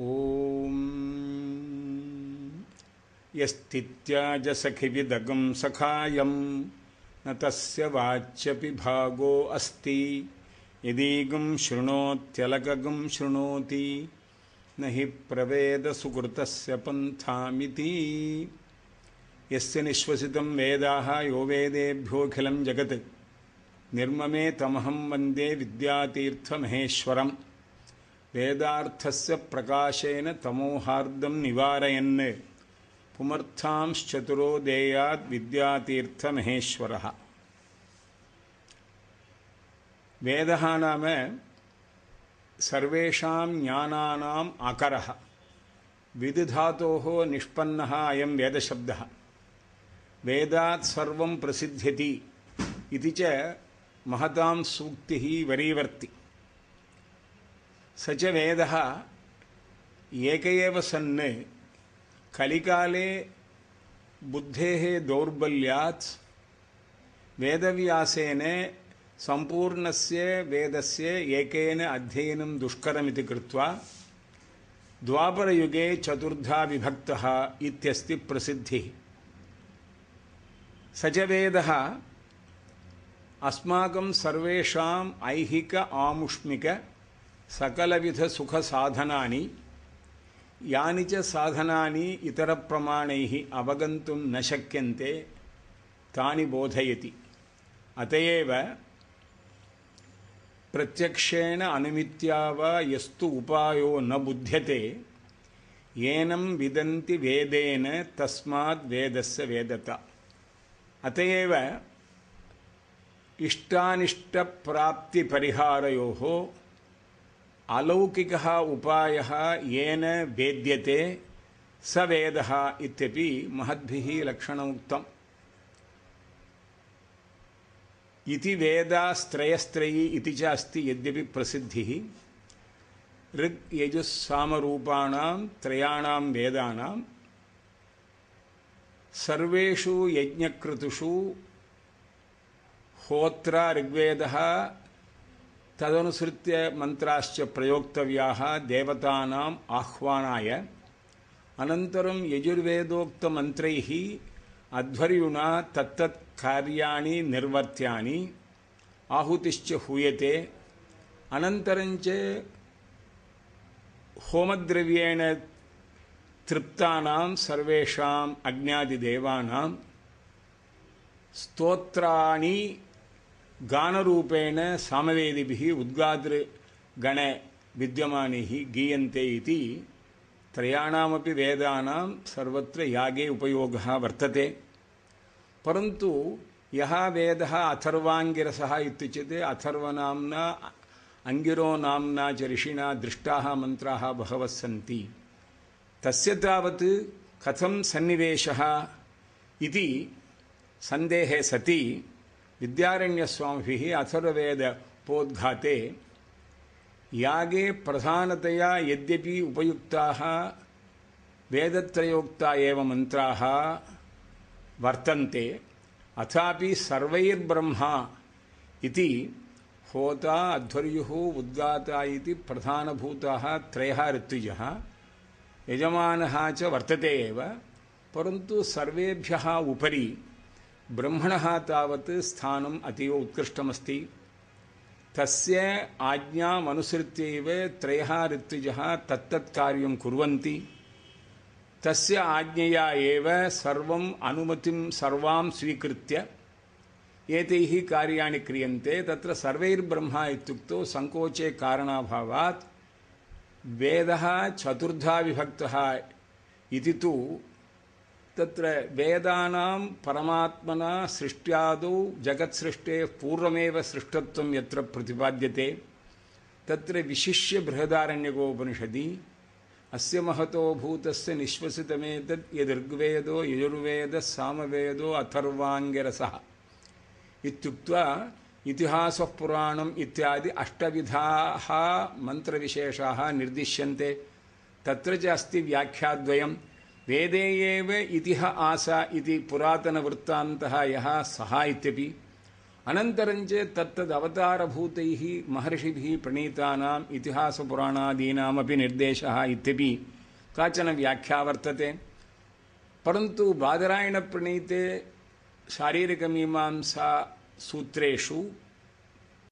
ॐ यस्तित्याजसखिविदगं सखायं न तस्य वाच्यपि भागो अस्ति। यदीगं शृणोत्यलकगं शृणोति न हि प्रवेदसुकृतस्य पन्थामिति। यस्य निःश्वसितं वेदाः यो वेदेभ्योऽखिलं जगत्। निर्ममे तमहं वन्दे विद्यातीर्थमहेश्वरम् వేదార్థస్య ప్రకాశేన తమోహార్దం నివారయన్. పుమర్థాంశ్చతురోదేయాద్ విద్యాతీర్థ మహేశ్వర. వేద నామ సర్వేషాం జ్ఞానానాం అకర విదుధాతో నిష్పన్న అయం వేదశబ్ద. వేదాత్ సర్వం ప్రసిద్ధ్యతి. ఇది చ మహతాం సూక్తి వరీవర్తి. स च वेदः एक एव सन् कलिकाले बुद्धेः दौर्बल्यात् वेदव्यासेन सम्पूर्णस्य वेदस्य एकेन अध्ययनं दुष्करमिति कृत्वा द्वापरयुगे चतुर्धा विभक्तः इत्यस्ति प्रसिद्धिः। स च वेदः अस्माकं सर्वेषाम् ऐहिक आमुष्मिक सकलविधसुखसाधनानि, यानि च साधनानि इतरप्रमाणैः अवगन्तुं न तानि बोधयति। अत एव प्रत्यक्षेण अनुमित्या वा यस्तु उपायो न बुध्यते, येनं विदन्ति वेदेन तस्माद् वेदस्य वेदता। अत एव इष्टानिष्टप्राप्तिपरिहारयोः अलौकिकः उपायः येन वेद्यते, स वेदः इत्यपि महद्भिः लक्षणमुक्तम्। इति वेदास्त्रयस्त्रयी इति च अस्ति यद्यपि प्रसिद्धिः। ऋग् यजुस्सामरूपाणां त्रयाणां वेदानां। सर्वेषु यज्ञकृतुषु होत्र ऋग्वेदः తదనుసృత్య మంత్రాశ్చ ప్రయోక్తవ్యా దేవతానాం ఆహ్వానాయ అనంతరం యజుర్వేదోక్తమంత్రై అధ్వర్యునా తత్తత్ కార్యాణి నిర్వర్త్యాని ఆహుతిశ్చ హూయతే అనంతరంచ హోమద్రవ్యేణ తృప్తానాం సర్వేషాం అగ్నాదిదేవానాం స్తోత్రాణి गानरूपेण सामवेदिभिः उद्गातृगणे विद्यमानैः गीयन्ते इति त्रयाणामपि वेदानां सर्वत्र यागे उपयोगः वर्तते परन्तु यः वेदः अथर्वाङ्गिरसः इत्युच्यते अथर्वनाम्ना अङ्गिरो नाम्ना च ऋषिणा दृष्टाः मन्त्राः बहवः सन्ति तस्य तावत् कथं सन्निवेशः इति सन्देहे सति विद्यारण्यस्वामिभिः अथर्ववेदपोद्घाते यागे प्रधानतया यद्यपि उपयुक्ताः, वेदत्रयोक्ता एव मन्त्राः वर्तन्ते, अथापि सर्वैर्ब्रह्मा इति होता अध्वर्युः उद्गाता इति प्रधानभूताः त्रयः ऋत्विजः, यजमानः च वर्तते एव, परन्तु सर्वेभ्यः उपरि ब्रह्मणः तावत् स्थानम् अतीव उत्कृष्टमस्ति। तस्य आज्ञामनुसृत्यैव त्रयः ऋत्विजः तत्तत् कार्यं कुर्वन्ति। तस्य आज्ञया एव सर्वम् अनुमतिं सर्वां स्वीकृत्य एतैः कार्याणि क्रियन्ते। तत्र सर्वैर्ब्रह्मा इत्युक्तौ सङ्कोचे कारणाभावात् वेदः चतुर्धा विभक्तः इति तु तत्र वेदानां परमात्मना सृष्ट्यादौ जगत्सृष्टेः पूर्वमेव सृष्टत्वं यत्र प्रतिपाद्यते, तत्र विशिष्य बृहदारण्यकोपनिषदि, अस्य महतो भूतस्य निःश्वसितमेतत् यदृग्वेदो यजुर्वेदः सामवेदो अथर्वाङ्गिरसः। इत्युक्त्वा इतिहासः पुराणम् इत्यादि अष्टविधाः मन्त्रविशेषाः निर्दिश्यन्ते। तत्र च अस्ति व्याख्याद्वयं वेदे एव इतिह आसा इति पुरातनवृत्तान्तः यः सः इत्यपि अनन्तरं चेत् तत्तद् अवतारभूतैः महर्षिभिः प्रणीतानाम् इतिहासपुराणादीनामपि निर्देशः इत्यपि काचन व्याख्या वर्तते परन्तु बादरायणप्रणीते शारीरकमीमांसा सूत्रेषु